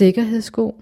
sikkerhedssko.